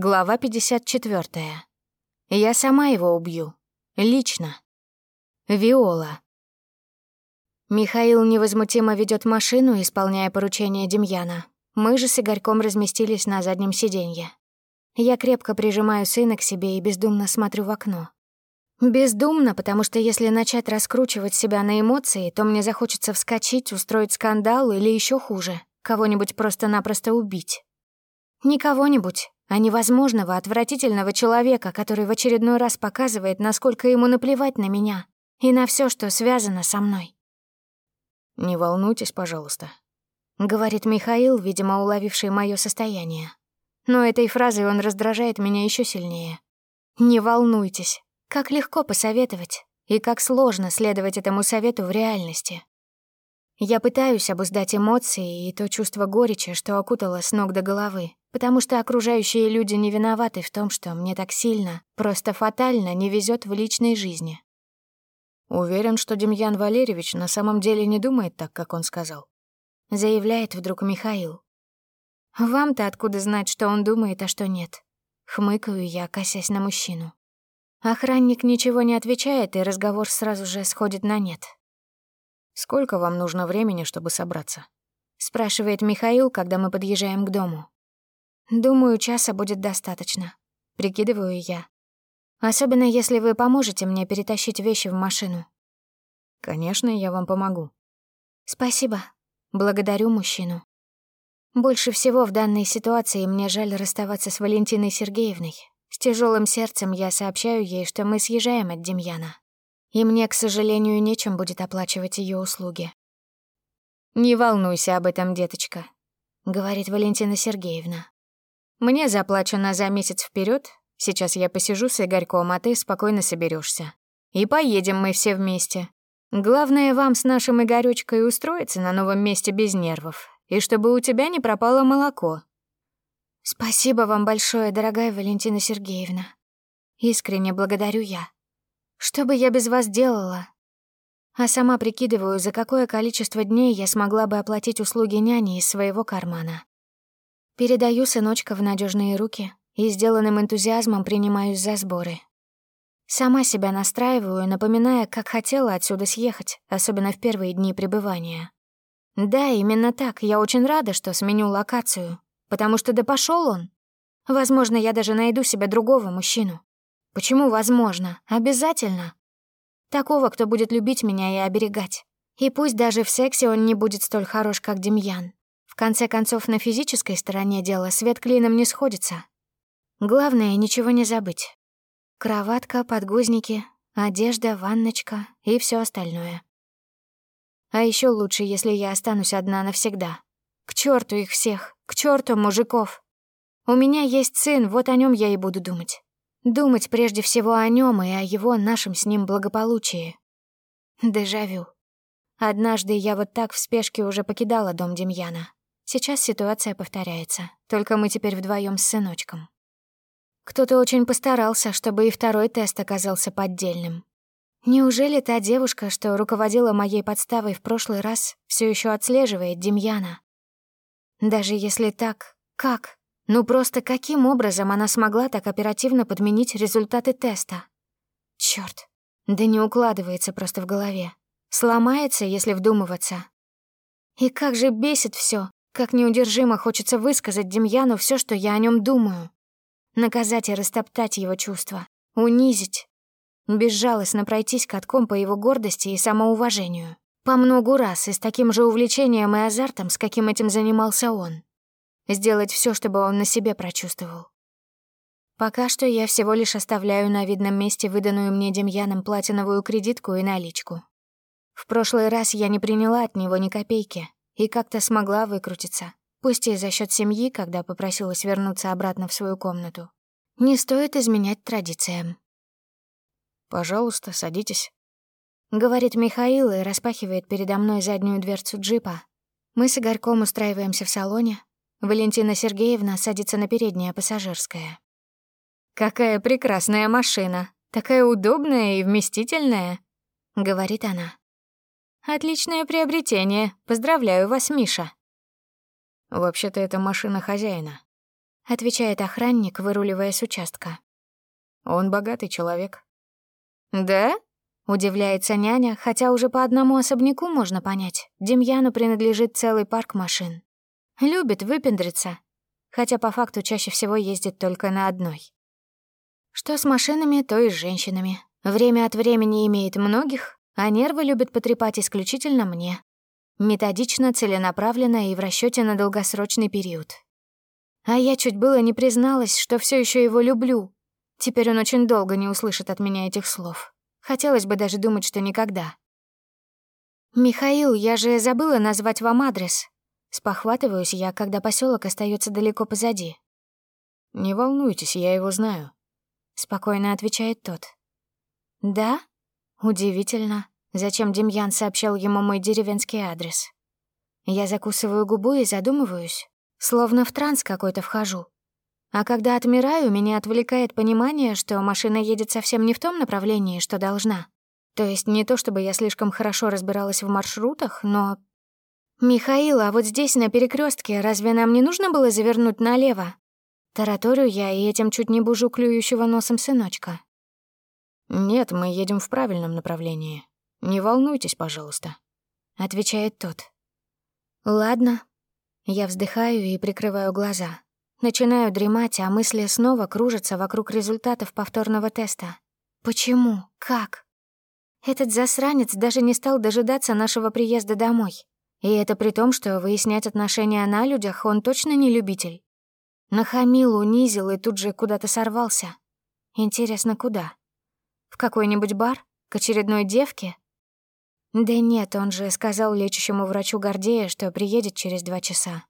Глава 54. Я сама его убью. Лично. Виола. Михаил невозмутимо ведет машину, исполняя поручение Демьяна. Мы же с Игорьком разместились на заднем сиденье. Я крепко прижимаю сына к себе и бездумно смотрю в окно. Бездумно, потому что если начать раскручивать себя на эмоции, то мне захочется вскочить, устроить скандал или еще хуже, кого-нибудь просто-напросто убить. Не кого-нибудь, а невозможного, отвратительного человека, который в очередной раз показывает, насколько ему наплевать на меня и на все, что связано со мной. «Не волнуйтесь, пожалуйста», — говорит Михаил, видимо, уловивший мое состояние. Но этой фразой он раздражает меня еще сильнее. «Не волнуйтесь». Как легко посоветовать, и как сложно следовать этому совету в реальности. Я пытаюсь обуздать эмоции и то чувство горечи, что окутало с ног до головы, потому что окружающие люди не виноваты в том, что мне так сильно, просто фатально не везет в личной жизни. Уверен, что Демьян Валерьевич на самом деле не думает так, как он сказал. Заявляет вдруг Михаил. Вам-то откуда знать, что он думает, а что нет? Хмыкаю я, косясь на мужчину. Охранник ничего не отвечает, и разговор сразу же сходит на нет. «Сколько вам нужно времени, чтобы собраться?» — спрашивает Михаил, когда мы подъезжаем к дому. «Думаю, часа будет достаточно», — прикидываю я. «Особенно, если вы поможете мне перетащить вещи в машину». «Конечно, я вам помогу». «Спасибо. Благодарю мужчину. Больше всего в данной ситуации мне жаль расставаться с Валентиной Сергеевной. С тяжелым сердцем я сообщаю ей, что мы съезжаем от Демьяна и мне, к сожалению, нечем будет оплачивать ее услуги. «Не волнуйся об этом, деточка», — говорит Валентина Сергеевна. «Мне заплачено за месяц вперед. Сейчас я посижу с Игорьком, а ты спокойно соберешься. И поедем мы все вместе. Главное вам с нашим Игорёчкой устроиться на новом месте без нервов, и чтобы у тебя не пропало молоко». «Спасибо вам большое, дорогая Валентина Сергеевна. Искренне благодарю я». Что бы я без вас делала? А сама прикидываю, за какое количество дней я смогла бы оплатить услуги няни из своего кармана. Передаю сыночка в надежные руки и сделанным энтузиазмом принимаюсь за сборы. Сама себя настраиваю, напоминая, как хотела отсюда съехать, особенно в первые дни пребывания. Да, именно так, я очень рада, что сменю локацию, потому что да пошел он. Возможно, я даже найду себе другого мужчину. Почему возможно? Обязательно. Такого, кто будет любить меня и оберегать. И пусть даже в сексе он не будет столь хорош, как Демьян. Конце концов, на физической стороне дела свет клином не сходится. Главное, ничего не забыть. Кроватка, подгузники, одежда, ванночка и все остальное. А еще лучше, если я останусь одна навсегда. К черту их всех, к черту мужиков. У меня есть сын, вот о нем я и буду думать. Думать прежде всего о нем и о его нашем с ним благополучии. Дежавю. Однажды я вот так в спешке уже покидала дом Демьяна. Сейчас ситуация повторяется, только мы теперь вдвоем с сыночком. Кто-то очень постарался, чтобы и второй тест оказался поддельным. Неужели та девушка, что руководила моей подставой в прошлый раз, все еще отслеживает Демьяна? Даже если так, как? Ну просто каким образом она смогла так оперативно подменить результаты теста? Чёрт, да не укладывается просто в голове. Сломается, если вдумываться. И как же бесит всё, как неудержимо хочется высказать Демьяну всё, что я о нём думаю. Наказать и растоптать его чувства, унизить. Безжалостно пройтись катком по его гордости и самоуважению. По многу раз и с таким же увлечением и азартом, с каким этим занимался он. Сделать все, чтобы он на себе прочувствовал. Пока что я всего лишь оставляю на видном месте выданную мне Демьяном платиновую кредитку и наличку. В прошлый раз я не приняла от него ни копейки и как-то смогла выкрутиться, пусть и за счет семьи, когда попросилась вернуться обратно в свою комнату. Не стоит изменять традициям. «Пожалуйста, садитесь», — говорит Михаил и распахивает передо мной заднюю дверцу джипа. Мы с Игорьком устраиваемся в салоне, Валентина Сергеевна садится на переднее пассажирское. «Какая прекрасная машина! Такая удобная и вместительная!» — говорит она. «Отличное приобретение. Поздравляю вас, Миша». «Вообще-то это машина хозяина», — отвечает охранник, выруливая с участка. Он богатый человек. Да? Удивляется няня, хотя уже по одному особняку можно понять. Демьяну принадлежит целый парк машин. Любит выпендриться, хотя по факту чаще всего ездит только на одной. Что с машинами, то и с женщинами. Время от времени имеет многих, а нервы любит потрепать исключительно мне. Методично, целенаправленно и в расчете на долгосрочный период. А я чуть было не призналась, что все еще его люблю. Теперь он очень долго не услышит от меня этих слов. Хотелось бы даже думать, что никогда. «Михаил, я же забыла назвать вам адрес». Спохватываюсь я, когда поселок остается далеко позади. «Не волнуйтесь, я его знаю», — спокойно отвечает тот. «Да? Удивительно. Зачем Демьян сообщал ему мой деревенский адрес? Я закусываю губу и задумываюсь, словно в транс какой-то вхожу. А когда отмираю, меня отвлекает понимание, что машина едет совсем не в том направлении, что должна. То есть не то, чтобы я слишком хорошо разбиралась в маршрутах, но... «Михаил, а вот здесь, на перекрестке, разве нам не нужно было завернуть налево?» Тараторю я и этим чуть не бужу клюющего носом сыночка. «Нет, мы едем в правильном направлении. Не волнуйтесь, пожалуйста», — отвечает тот. «Ладно». Я вздыхаю и прикрываю глаза. Начинаю дремать, а мысли снова кружатся вокруг результатов повторного теста. Почему? Как? Этот засранец даже не стал дожидаться нашего приезда домой. И это при том, что выяснять отношения на людях он точно не любитель. Нахамил, унизил и тут же куда-то сорвался. Интересно, куда? В какой-нибудь бар? К очередной девке? Да нет, он же сказал лечащему врачу Гордея, что приедет через два часа.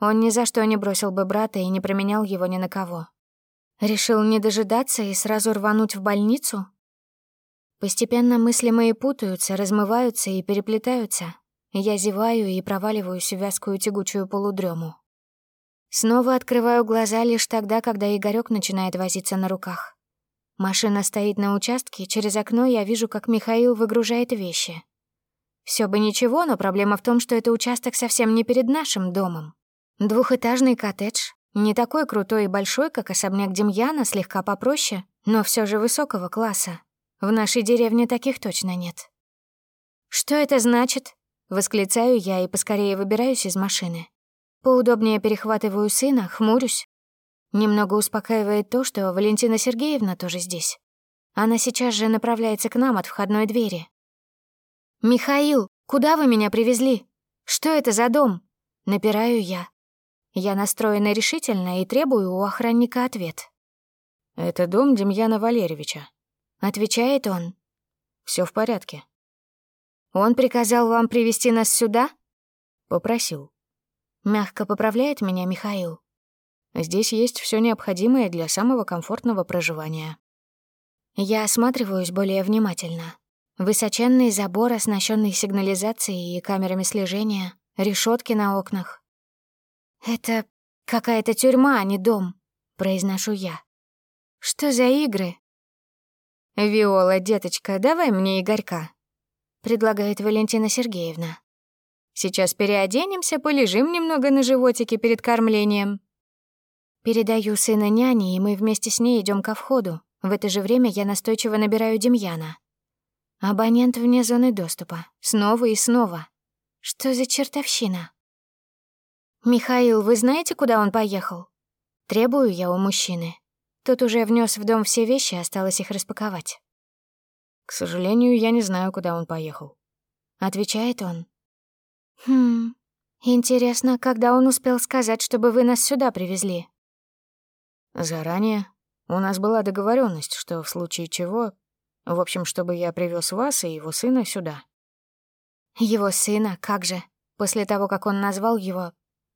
Он ни за что не бросил бы брата и не променял его ни на кого. Решил не дожидаться и сразу рвануть в больницу? Постепенно мысли мои путаются, размываются и переплетаются. Я зеваю и проваливаюсь в вязкую тягучую полудрему. Снова открываю глаза лишь тогда, когда Игорёк начинает возиться на руках. Машина стоит на участке, через окно я вижу, как Михаил выгружает вещи. Все бы ничего, но проблема в том, что это участок совсем не перед нашим домом. Двухэтажный коттедж, не такой крутой и большой, как особняк Демьяна, слегка попроще, но все же высокого класса. В нашей деревне таких точно нет. «Что это значит?» — восклицаю я и поскорее выбираюсь из машины. Поудобнее перехватываю сына, хмурюсь, Немного успокаивает то, что Валентина Сергеевна тоже здесь. Она сейчас же направляется к нам от входной двери. «Михаил, куда вы меня привезли? Что это за дом?» Напираю я. Я настроена решительно и требую у охранника ответ. «Это дом Демьяна Валерьевича», — отвечает он. Все в порядке». «Он приказал вам привести нас сюда?» «Попросил». Мягко поправляет меня Михаил. Здесь есть все необходимое для самого комфортного проживания. Я осматриваюсь более внимательно. Высоченный забор, оснащенный сигнализацией и камерами слежения, решетки на окнах. «Это какая-то тюрьма, а не дом», — произношу я. «Что за игры?» «Виола, деточка, давай мне Игорька», — предлагает Валентина Сергеевна. «Сейчас переоденемся, полежим немного на животике перед кормлением, Передаю сына няне, и мы вместе с ней идем ко входу. В это же время я настойчиво набираю Демьяна. Абонент вне зоны доступа. Снова и снова. Что за чертовщина? «Михаил, вы знаете, куда он поехал?» Требую я у мужчины. Тот уже внес в дом все вещи, осталось их распаковать. «К сожалению, я не знаю, куда он поехал», — отвечает он. «Хм, интересно, когда он успел сказать, чтобы вы нас сюда привезли?» Заранее. У нас была договоренность, что в случае чего... В общем, чтобы я привез вас и его сына сюда. Его сына, как же? После того, как он назвал его...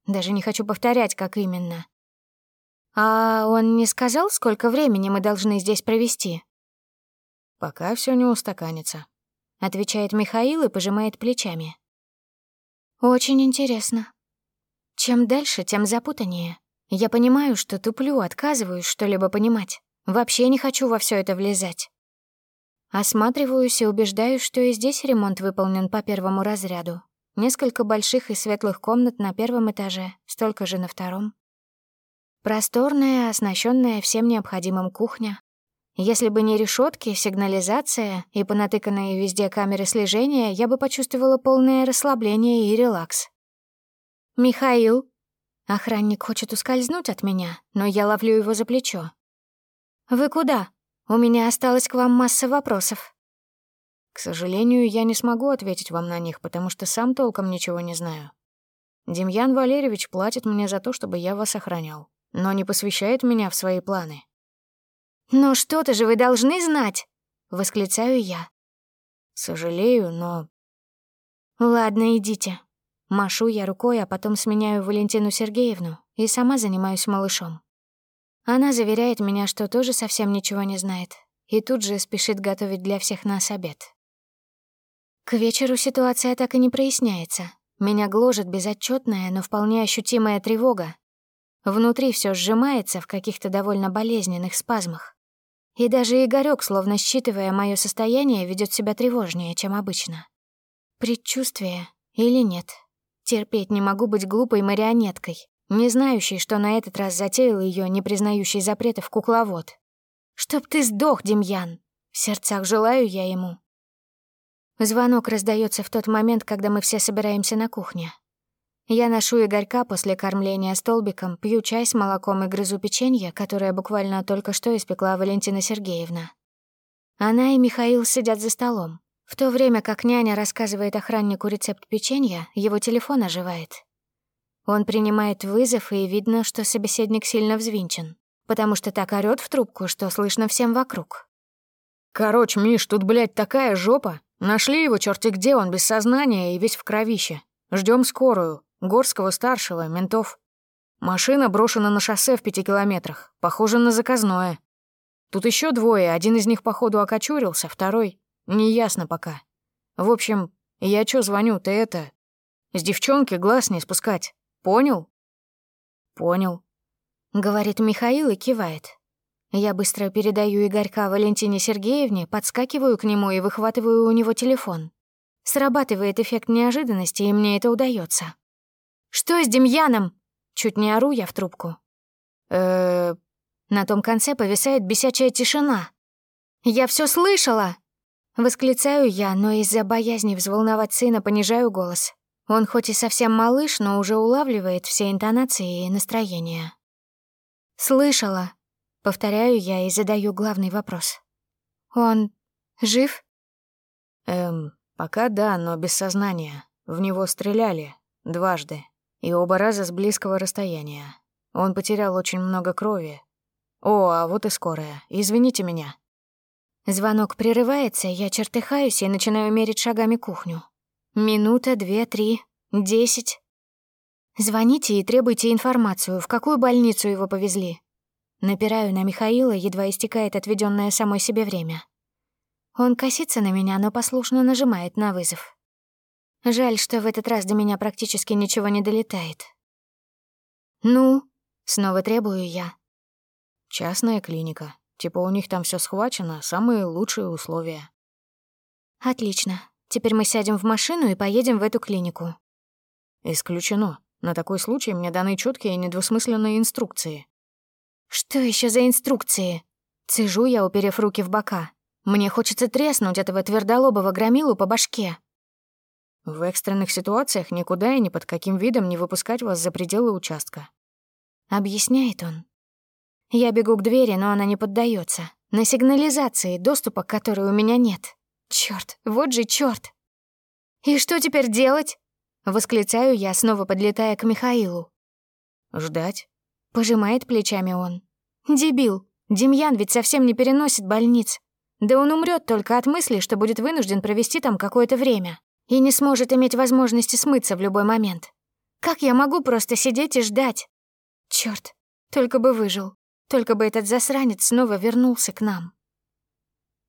Даже не хочу повторять, как именно. А он не сказал, сколько времени мы должны здесь провести? Пока все не устаканится. Отвечает Михаил и пожимает плечами. Очень интересно. Чем дальше, тем запутаннее. Я понимаю, что туплю, отказываюсь что-либо понимать. Вообще не хочу во все это влезать. Осматриваюсь и убеждаюсь, что и здесь ремонт выполнен по первому разряду. Несколько больших и светлых комнат на первом этаже, столько же на втором. Просторная, оснащенная всем необходимым кухня. Если бы не решетки, сигнализация и понатыканные везде камеры слежения, я бы почувствовала полное расслабление и релакс. «Михаил!» Охранник хочет ускользнуть от меня, но я ловлю его за плечо. «Вы куда? У меня осталась к вам масса вопросов». «К сожалению, я не смогу ответить вам на них, потому что сам толком ничего не знаю. Демьян Валерьевич платит мне за то, чтобы я вас охранял но не посвящает меня в свои планы. «Но что-то же вы должны знать!» — восклицаю я. «Сожалею, но...» «Ладно, идите». Машу я рукой, а потом сменяю Валентину Сергеевну и сама занимаюсь малышом. Она заверяет меня, что тоже совсем ничего не знает, и тут же спешит готовить для всех нас обед. К вечеру ситуация так и не проясняется. Меня гложет безотчетная, но вполне ощутимая тревога, Внутри все сжимается в каких-то довольно болезненных спазмах. И даже Игорёк, словно считывая мое состояние, ведет себя тревожнее, чем обычно. Предчувствие или нет? Терпеть не могу быть глупой марионеткой, не знающей, что на этот раз затеял ее, не признающий запретов кукловод. «Чтоб ты сдох, Демьян!» В сердцах желаю я ему. Звонок раздается в тот момент, когда мы все собираемся на кухне. Я ношу Игорька после кормления столбиком, пью чай с молоком и грызу печенье, которое буквально только что испекла Валентина Сергеевна. Она и Михаил сидят за столом. В то время как няня рассказывает охраннику рецепт печенья, его телефон оживает. Он принимает вызов, и видно, что собеседник сильно взвинчен, потому что так орёт в трубку, что слышно всем вокруг. «Короче, Миш, тут, блядь, такая жопа. Нашли его черти где, он без сознания и весь в кровище. Ждем скорую. Горского-старшего, ментов. Машина брошена на шоссе в пяти километрах. Похоже на заказное. Тут еще двое, один из них, походу, окочурился, второй — неясно пока. В общем, я чё звоню, ты это... С девчонки глаз не спускать. Понял? Понял. Говорит Михаил и кивает. Я быстро передаю Игорька Валентине Сергеевне, подскакиваю к нему и выхватываю у него телефон. Срабатывает эффект неожиданности, и мне это удается. «Что с Демьяном?» Чуть не ору я в трубку. э На том конце повисает бесячая тишина. «Я все слышала!» Восклицаю я, но из-за боязни взволновать сына понижаю голос. Он хоть и совсем малыш, но уже улавливает все интонации и настроения. «Слышала», — повторяю я и задаю главный вопрос. «Он жив?» «Эм, пока да, но без сознания. В него стреляли. Дважды. И оба раза с близкого расстояния. Он потерял очень много крови. О, а вот и скорая. Извините меня. Звонок прерывается, я чертыхаюсь и начинаю мерить шагами кухню. Минута, две, три, десять. Звоните и требуйте информацию, в какую больницу его повезли. Напираю на Михаила, едва истекает отведенное самой себе время. Он косится на меня, но послушно нажимает на вызов. Жаль, что в этот раз до меня практически ничего не долетает. «Ну?» — снова требую я. «Частная клиника. Типа у них там все схвачено, самые лучшие условия». «Отлично. Теперь мы сядем в машину и поедем в эту клинику». «Исключено. На такой случай мне даны четкие и недвусмысленные инструкции». «Что еще за инструкции?» Цежу я, уперев руки в бока. Мне хочется треснуть этого твердолобого громилу по башке. В экстренных ситуациях никуда и ни под каким видом не выпускать вас за пределы участка. Объясняет он. Я бегу к двери, но она не поддается. На сигнализации, доступа к которой у меня нет. Черт, вот же черт! И что теперь делать? Восклицаю я, снова подлетая к Михаилу. Ждать? Пожимает плечами он. Дебил. Демьян ведь совсем не переносит больниц. Да он умрет только от мысли, что будет вынужден провести там какое-то время и не сможет иметь возможности смыться в любой момент. Как я могу просто сидеть и ждать? Чёрт, только бы выжил, только бы этот засранец снова вернулся к нам.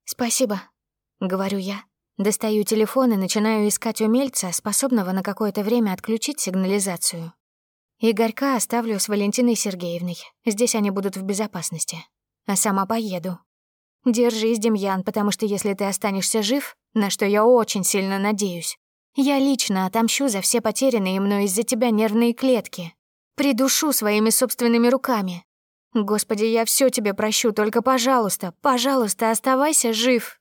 «Спасибо», — говорю я. Достаю телефон и начинаю искать умельца, способного на какое-то время отключить сигнализацию. Игорька оставлю с Валентиной Сергеевной. Здесь они будут в безопасности. А сама поеду. Держись, Демьян, потому что если ты останешься жив, на что я очень сильно надеюсь, я лично отомщу за все потерянные мной из-за тебя нервные клетки. Придушу своими собственными руками. Господи, я все тебе прощу, только, пожалуйста, пожалуйста, оставайся жив.